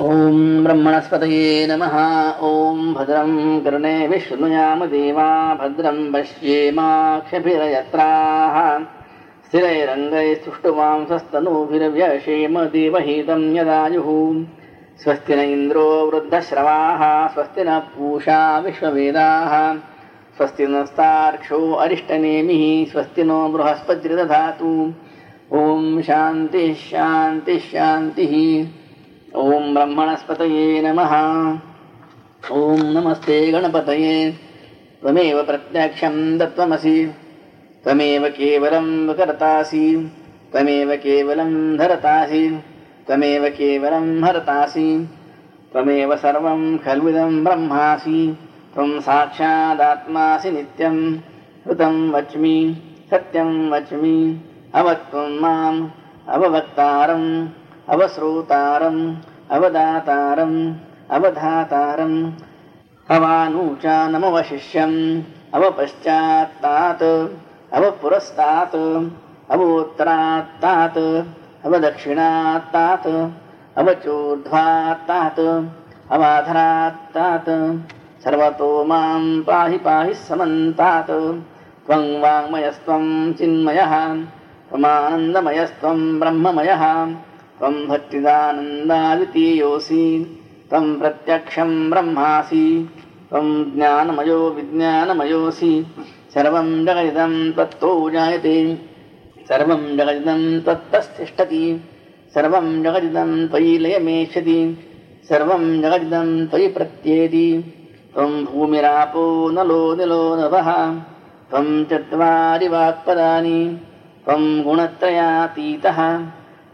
ॐ ब्रह्मणस्पतये नमः। ॐ भद्रं कर्णे विष्णुयाम देवा। भद्रं पश्येमाक्षभिरयत्राः स्थिरैरङ्गैस्तुष्टुवांसस्तनूभिर्व्यशेम देवहितं यदायुः। न इन्द्रो वृद्धश्रवाः। स्वस्ति न पूषा विश्ववेदाः। स्वस्ति नस्तार्क्षो अरिष्टनेमिः। स्वस्ति नो बृहस्पतिर्दधातु। ॐ शान्तिः शान्तिः शान्तिः ॐ ब्रह्मणस्पतये नमः। ॐ नमस्ते गणपतये। त्वमेव प्रत्यक्षं दत्त्वमसि। त्वमेव केवलं विकर्तासि त्वमेव केवलं धरतासि। त्वमेव केवलं हरतासि। त्वमेव सर्वं खल्विदं ब्रह्मासि। त्वं साक्षादात्मासि नित्यं। हृतं वच्मि सत्यं वच्मि। अवत्वं माम् अववक्तारम् अवश्रोतारम् अवदातारम् अवधातारम्। अवानूचानमवशिष्यम् अवपश्चात्तात् अवपुरस्तात् अवोत्तरात्तात् अवदक्षिणात्तात् अवचोर्ध्वात्तात् अवाधरात्तात्। सर्वतो मां पाहि पाहि समन्तात्। त्वं वाङ्मयस्त्वं चिन्मयः त्वमानन्दमयस्त्वं ब्रह्ममयः त्वं भक्तिदानन्दाद्वितीयोऽसि त्वं प्रत्यक्षं ब्रह्मासि त्वं ज्ञानमयो विज्ञानमयोऽसि सर्वं जगदिदं त्वत्तो जायते सर्वं जगदिदं त्वत्तस्तिष्ठति सर्वं जगदिदं त्वयि लयमेष्यति सर्वं जगदिदं त्वयि प्रत्येति त्वं भूमिरापो नलो निलो नभः त्वं चत्वारि वाक्पदानि त्वं गुणत्रयातीतः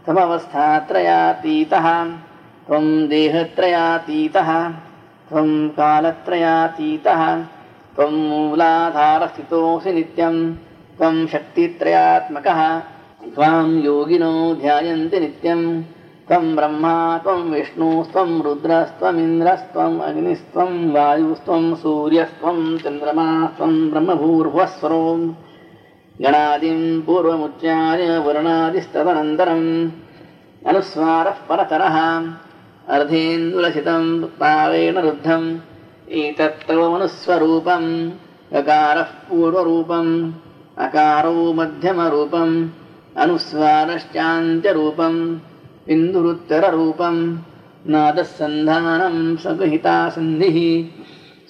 त्वमवस्थात्रयातीतः त्वं देहत्रयातीतः। त्वं कालत्रयातीतः। त्वं मूलाधारस्थितोऽसि नित्यं। त्वं शक्तित्रयात्मकः। त्वां योगिनो ध्यायन्ति नित्यं। त्वं ब्रह्मा त्वं विष्णुस्त्वं रुद्रस्त्वमिन्द्रस्त्वम् अग्निस्त्वं वायुस्त्वं सूर्यस्त्वं चन्द्रमास्त्वं ब्रह्मभूर्भुवस्वरो गणादिं पूर्वमुच्चार्य वर्णादिस्तदनन्तरम् अनुस्वारः परतरः अर्धेन्दुलसितं पावेन रुद्धम् एतत्तवमनुस्वरूपम् अकारः पूर्वरूपम् अकारो मध्यमरूपम् अनुस्वारश्चान्त्यरूपम् बिन्दुरुत्तररूपम् नादः सन्धानं सगहिता सन्धिः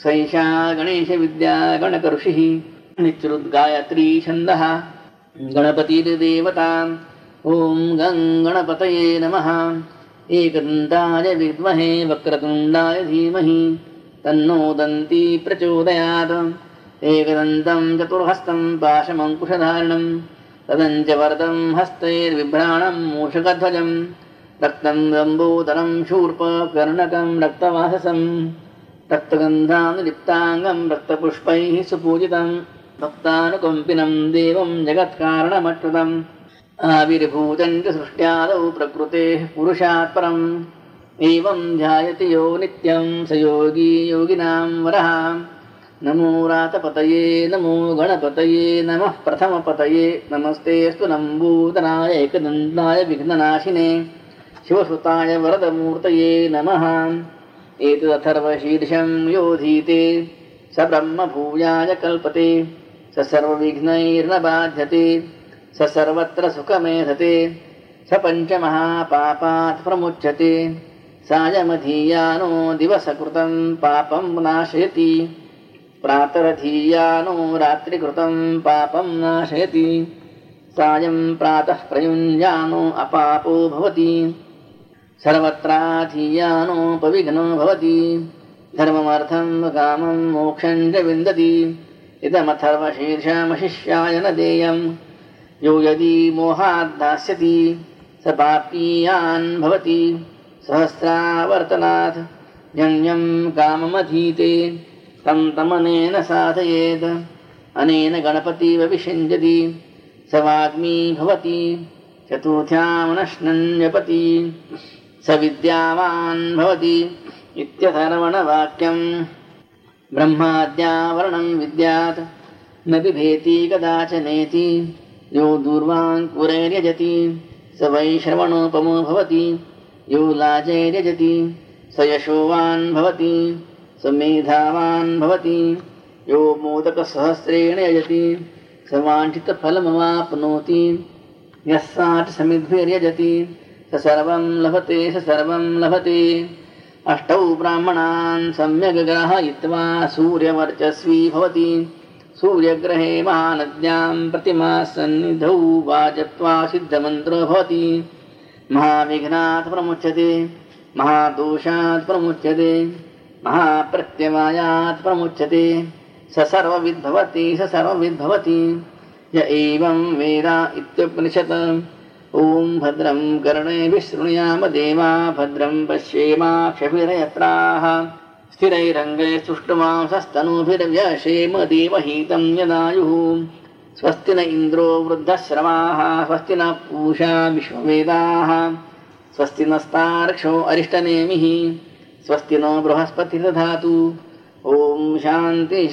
सैषा गणेशविद्या गणकऋषिः नित्युद्गायत्री छन्दः। गणपतिर्देवता ॐ गं गणपतये नमः। एकदन्ताय विद्महे वक्रतुण्डाय धीमहि। तन्नो दन्ती प्रचोदयात्। एकदन्तं चतुर्हस्तं पाशमङ्कुशधारणं तदञ्चवरदं हस्तैर्बिभ्राणं मूषकध्वजं रक्तं लम्बोदरं शूर्पकर्णकं रक्तवाससं रक्तगन्धानुलिप्ताङ्गं रक्तपुष्पैः सुपूजितं भक्तानुकम्पिनं देवं जगत्कारणमच्युतम् आविर्भूतं च सृष्ट्यादौ प्रकृतेः पुरुषात् परम्। एवं ध्यायति यो नित्यं स योगी योगिनां वरः। नमो रातपतये नमो गणपतये नमः प्रथमपतये। नमस्तेऽस्तु नम्बूदनाय एकदन्ताय विघ्ननाशिने। शिवसुताय वरदमूर्तये नमः। एतदथर्वशीर्षं योधीते स ब्रह्मभूयाय कल्पते स सर्वविघ्नैर्न बाध्यते स सर्वत्र सुखमेधते स पञ्चमहापापात् प्रमुच्यते। सायमधीयानो दिवसकृतं पापं नाशयति प्रातरधीयानो रात्रिकृतं पापं नाशयति। सायं प्रातः प्रयुञ्जानो अपापो भवति सर्वत्राधीयानोपविघ्नो भवति। धर्ममर्थं कामं मोक्षं च विन्दति इदमथर्वशीर्षमशिष्याय न देयम् यो यदि मोहाद्दास्यति स पापीयान् भवति। सहस्रावर्तनात् यं काममधीते तं तमनेन साधयेत्। अनेन गणपतिवविषिञ्जति स वाग्मी भवति। चतुर्थ्यामनश्नञ्जपति स विद्यावान् भवति। इत्यथर्वणवाक्यम् ब्रह्माद्यावरणं विद्यात्। न बिभेति कदाचनेति। यो दूर्वाङ्कुरैर्यजति स वै श्रवणोपमो भवति। यो लाजैर्यजति स यशोवान् भवति। स मेधावान् भवति। यो मोदकसहस्रेण यजति। स वाञ्छितफलमवाप्नोति। यः साट् समिद्भिर्यजति। स सर्वं लभते स सर्वं लभते अष्टौ ब्राह्मणान् सम्यग् ग्राहयित्वा सूर्यवर्चस्वी भवति। सूर्यग्रहे महानद्यां प्रतिमा सन्निधौ वाजत्वा सिद्धमन्त्रो भवति। महाविघ्नात् प्रमुच्यते महादोषात् प्रमुच्यते महाप्रत्यवायात् प्रमुच्यते। स सर्वविद्भवति स सर्वविद्भवति। य एवं वेद इत्युपनिषत् ॐ भद्रं कर्णे शृणुयाम देवा भद्रं पश्येमाक्षभिरयत्राः स्थिरैरङ्गै सुष्टुमांसस्तनूभिर्व्यशेम देवहीतं यदायुः। स्वस्ति न इन्द्रो वृद्धश्रवाः स्वस्ति न पूषा विश्ववेदाः। स्वस्ति नस्तार्क्षो अरिष्टनेमिः स्वस्ति नो बृहस्पतिर्दधातु ॐ शान्तिः।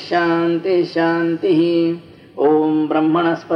ॐ ब्रह्मणस्पति